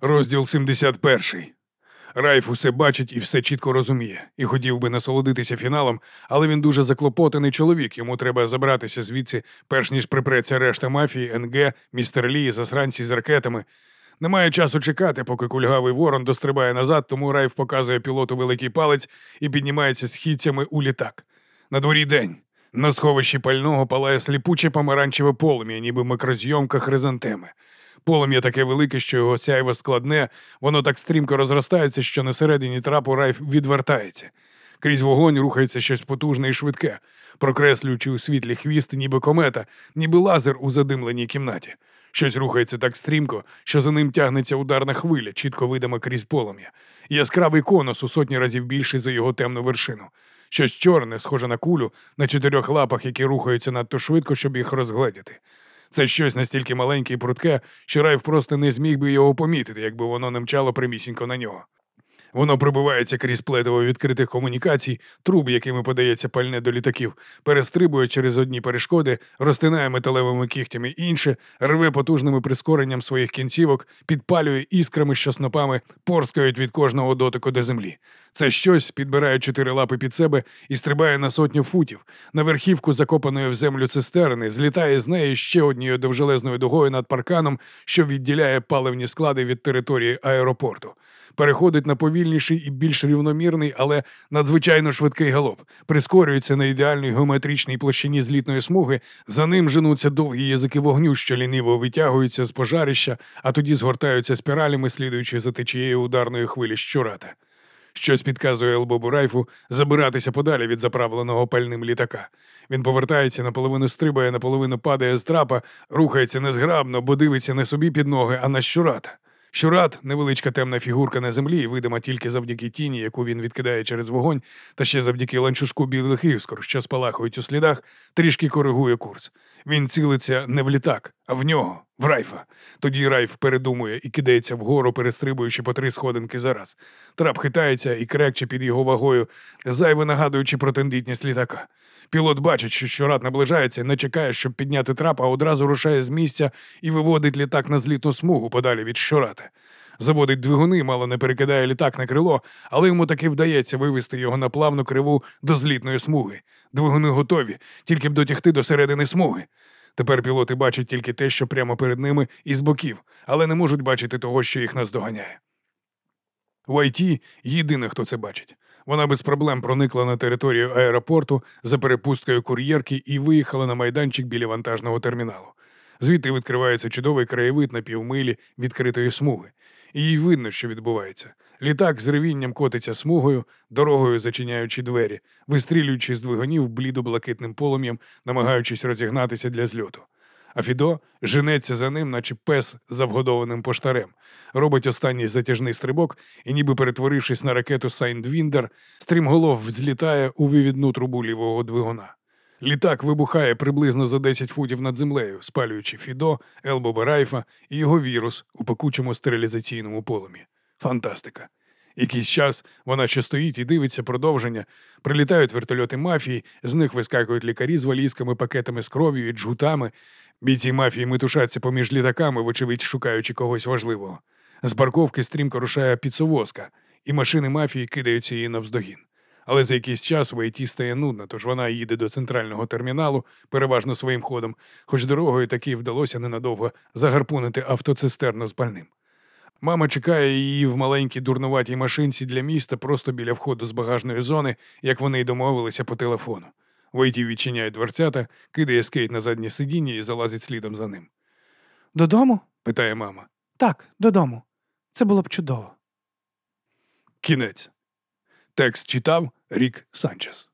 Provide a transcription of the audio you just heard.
Розділ 71. Райф усе бачить і все чітко розуміє, і хотів би насолодитися фіналом, але він дуже заклопотаний чоловік. Йому треба забратися звідси, перш ніж припреться решта мафії, НГ, містер Лі, засранці з ракетами. Немає часу чекати, поки кульгавий ворон дострибає назад, тому Райф показує пілоту великий палець і піднімається східцями у літак. На дворі день. На сховищі пального палає сліпуче помаранчеве полум'я, ніби микрозйомка хризантеми. Полум'я таке велике, що його сяйво складне, воно так стрімко розростається, що на середині трапу Райф відвертається. Крізь вогонь рухається щось потужне і швидке, прокреслюючи у світлі хвіст, ніби комета, ніби лазер у задимленій кімнаті. Щось рухається так стрімко, що за ним тягнеться ударна хвиля, чітко видима крізь полум'я. Яскравий конус у сотні разів більший за його темну вершину. Щось чорне, схоже на кулю, на чотирьох лапах, які рухаються надто швидко, щоб їх розгледіти. Це щось настільки маленьке і прудке, що Райф просто не зміг би його помітити, якби воно не мчало прямісінько на нього. Воно пробивається крізь плетиво відкритих комунікацій, труб, якими подається пальне до літаків, перестрибує через одні перешкоди, розтинає металевими кігтями інше, рве потужним прискоренням своїх кінцівок, підпалює іскрами, що снопами порскають від кожного дотику до землі. Це щось підбирає чотири лапи під себе і стрибає на сотню футів. На верхівку закопаної в землю цистерни, злітає з неї ще однією довжелезною дугою над парканом, що відділяє паливні склади від території аеропорту переходить на повільніший і більш рівномірний, але надзвичайно швидкий галоп, прискорюється на ідеальній геометричній площині злітної смуги, за ним женуться довгі язики вогню, що ліниво витягуються з пожарища, а тоді згортаються спіралями, слідуючи за течією ударної хвилі щурата. Щось підказує Елбобу Райфу забиратися подалі від заправленого пальним літака. Він повертається, наполовину стрибає, наполовину падає з трапа, рухається незграбно, бо дивиться не собі під ноги, а на щурата. Щурат, невеличка темна фігурка на землі, видима тільки завдяки тіні, яку він відкидає через вогонь, та ще завдяки ланчушку білих іскор, що спалахують у слідах, трішки коригує курс. Він цілиться не в літак, а в нього, в райфа. Тоді райф передумує і кидається вгору, перестрибуючи по три сходинки зараз. Трап хитається і крекче під його вагою, зайве нагадуючи про тендітність літака. Пілот бачить, що щурат наближається, не чекає, щоб підняти трап, а одразу рушає з місця і виводить літак на злітну смугу подалі від щурата. Заводить двигуни, мало не перекидає літак на крило, але йому таки вдається вивести його на плавну криву до злітної смуги. Двигуни готові, тільки б дотягти до середини смуги. Тепер пілоти бачать тільки те, що прямо перед ними і з боків, але не можуть бачити того, що їх наздоганяє. В ІТ єдине, хто це бачить. Вона без проблем проникла на територію аеропорту за перепусткою кур'єрки і виїхала на майданчик біля вантажного терміналу. Звідти відкривається чудовий краєвид на півмилі відкритої смуги. Їй видно, що відбувається. Літак з ревінням котиться смугою, дорогою зачиняючи двері, вистрілюючи з двигунів блідо-блакитним полум'ям, намагаючись розігнатися для зльоту. А Фідо женеться за ним, наче пес за вгодованим поштарем, робить останній затяжний стрибок і, ніби перетворившись на ракету Сайндвіндер, стрімголов взлітає у вивідну трубу лівого двигуна. Літак вибухає приблизно за 10 футів над землею, спалюючи Фідо, Елбоба Райфа і його вірус у пекучому стерилізаційному полумі. Фантастика! Якийсь час вона ще стоїть і дивиться продовження. Прилітають вертольоти мафії, з них вискакують лікарі з валізками, пакетами з кров'ю і джгутами. Бійці мафії метушаться поміж літаками, вочевидь, шукаючи когось важливого. З парковки стрімко рушає підсовозка, і машини мафії кидаються її навздогін. Але за якийсь час в ІТ стає нудно, тож вона їде до центрального терміналу, переважно своїм ходом, хоч дорогою таки вдалося ненадовго загарпунити автоцистерну з пальним. Мама чекає її в маленькій дурнуватій машинці для міста просто біля входу з багажної зони, як вони й домовилися по телефону. Войті відчиняє дверцята, кидає скейт на заднє сидіння і залазить слідом за ним. Додому? питає мама. Так, додому. Це було б чудово. Кінець. Текст читав Рік Санчес.